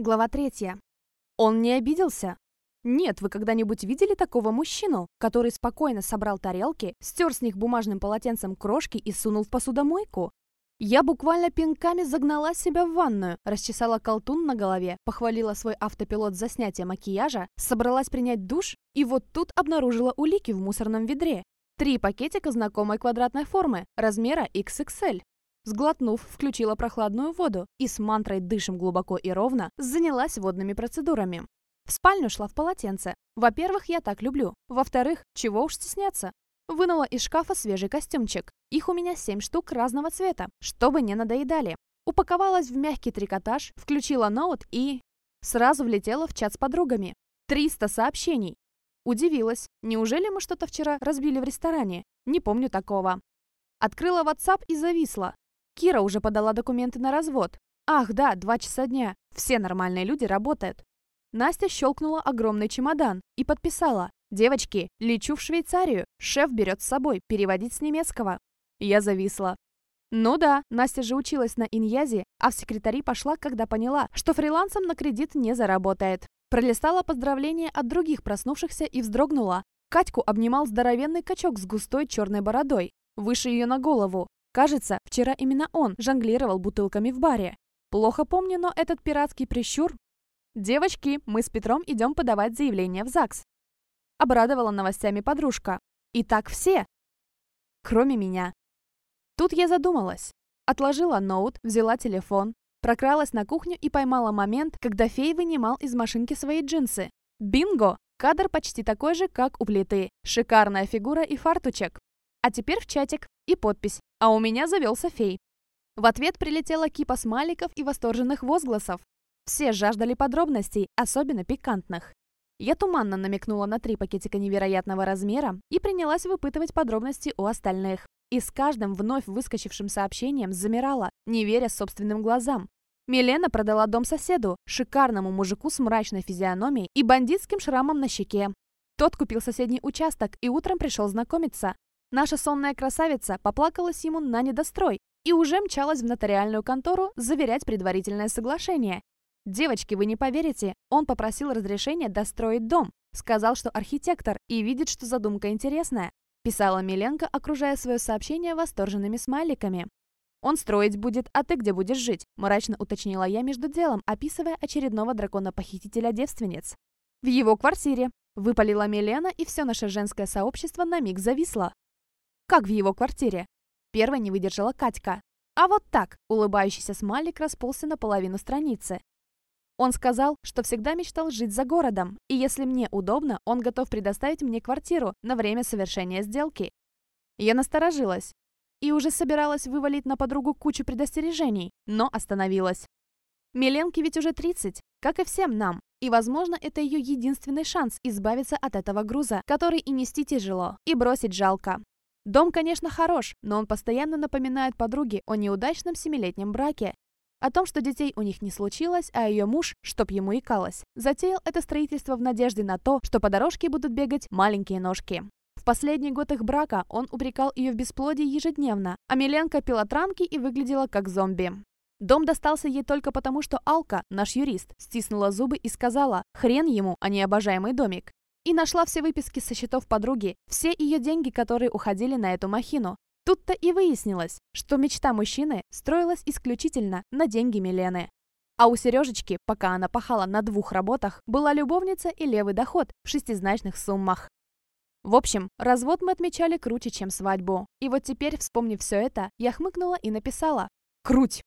Глава третья. Он не обиделся? Нет, вы когда-нибудь видели такого мужчину, который спокойно собрал тарелки, стер с них бумажным полотенцем крошки и сунул в посудомойку? Я буквально пинками загнала себя в ванную, расчесала колтун на голове, похвалила свой автопилот за снятие макияжа, собралась принять душ и вот тут обнаружила улики в мусорном ведре. Три пакетика знакомой квадратной формы, размера XXL. Сглотнув, включила прохладную воду и с мантрой «дышим глубоко и ровно» занялась водными процедурами. В спальню шла в полотенце. Во-первых, я так люблю. Во-вторых, чего уж стесняться. Вынула из шкафа свежий костюмчик. Их у меня семь штук разного цвета, чтобы не надоедали. Упаковалась в мягкий трикотаж, включила ноут и... Сразу влетела в чат с подругами. 300 сообщений. Удивилась. Неужели мы что-то вчера разбили в ресторане? Не помню такого. Открыла WhatsApp и зависла. Кира уже подала документы на развод. Ах, да, два часа дня. Все нормальные люди работают. Настя щелкнула огромный чемодан и подписала. «Девочки, лечу в Швейцарию. Шеф берет с собой, переводить с немецкого». Я зависла. Ну да, Настя же училась на Иньязе, а в секретари пошла, когда поняла, что фрилансом на кредит не заработает. Пролистала поздравления от других проснувшихся и вздрогнула. Катьку обнимал здоровенный качок с густой черной бородой, выше ее на голову. Кажется, вчера именно он жонглировал бутылками в баре. Плохо помню, но этот пиратский прищур... «Девочки, мы с Петром идем подавать заявление в ЗАГС», — обрадовала новостями подружка. «И так все, кроме меня». Тут я задумалась. Отложила ноут, взяла телефон, прокралась на кухню и поймала момент, когда фей вынимал из машинки свои джинсы. Бинго! Кадр почти такой же, как у плиты. Шикарная фигура и фартучек. А теперь в чатик и подпись а у меня завелся фей. В ответ прилетела кипа смайликов и восторженных возгласов. Все жаждали подробностей, особенно пикантных. Я туманно намекнула на три пакетика невероятного размера и принялась выпытывать подробности у остальных. И с каждым вновь выскочившим сообщением замирала, не веря собственным глазам. Милена продала дом соседу, шикарному мужику с мрачной физиономией и бандитским шрамом на щеке. Тот купил соседний участок и утром пришел знакомиться. Наша сонная красавица поплакалась ему на недострой и уже мчалась в нотариальную контору заверять предварительное соглашение. «Девочки, вы не поверите, он попросил разрешения достроить дом. Сказал, что архитектор и видит, что задумка интересная», писала Миленко, окружая свое сообщение восторженными смайликами. «Он строить будет, а ты где будешь жить?» мрачно уточнила я между делом, описывая очередного дракона-похитителя девственниц. «В его квартире», выпалила Милена, и все наше женское сообщество на миг зависло. Как в его квартире? Первой не выдержала Катька. А вот так, улыбающийся смайлик расползся на половину страницы. Он сказал, что всегда мечтал жить за городом, и если мне удобно, он готов предоставить мне квартиру на время совершения сделки. Я насторожилась и уже собиралась вывалить на подругу кучу предостережений, но остановилась. Миленке ведь уже 30, как и всем нам, и, возможно, это ее единственный шанс избавиться от этого груза, который и нести тяжело, и бросить жалко. Дом, конечно, хорош, но он постоянно напоминает подруге о неудачном семилетнем браке. О том, что детей у них не случилось, а ее муж, чтоб ему икалось, затеял это строительство в надежде на то, что по дорожке будут бегать маленькие ножки. В последний год их брака он упрекал ее в бесплодии ежедневно, а Миленко пила транки и выглядела как зомби. Дом достался ей только потому, что Алка, наш юрист, стиснула зубы и сказала «Хрен ему, а не обожаемый домик» и нашла все выписки со счетов подруги, все ее деньги, которые уходили на эту махину. Тут-то и выяснилось, что мечта мужчины строилась исключительно на деньги Милены. А у Сережечки, пока она пахала на двух работах, была любовница и левый доход в шестизначных суммах. В общем, развод мы отмечали круче, чем свадьбу. И вот теперь, вспомнив все это, я хмыкнула и написала. Круть!